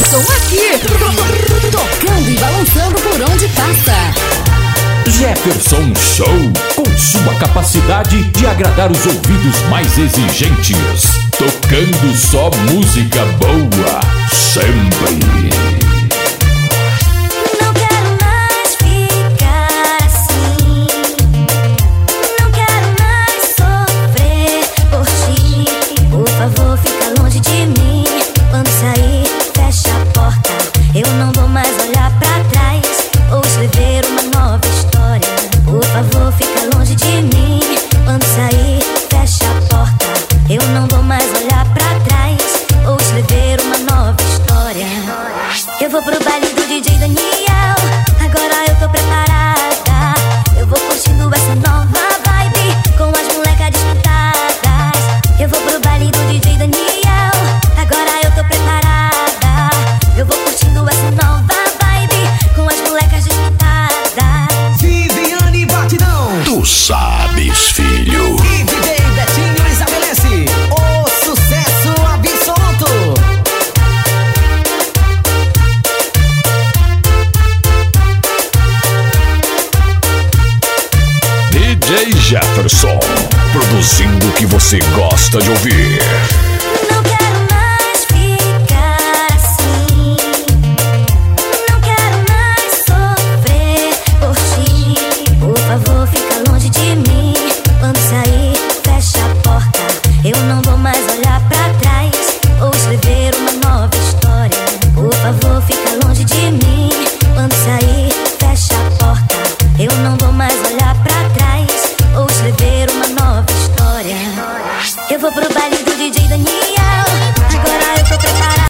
Anderson aqui, tocando e balançando por onde passa. Jefferson Show, com sua capacidade de agradar os ouvidos mais exigentes, tocando só música boa, sempre. favor, fica longe de mim quando sair. vou pro baile do DJ Daniel. Agora eu tô preparada. Eu vou curtindo essa nova vibe com as molecas descantadas. Eu vou pro baile do DJ Daniel. Agora eu tô preparada. Eu vou curtindo essa nova vibe com as molecas descantadas. Viviane Batidão. Do Sá. Jefferson, produzindo o que você gosta de ouvir. vou pro baile do DJ Daniel. Agora eu tô preparada.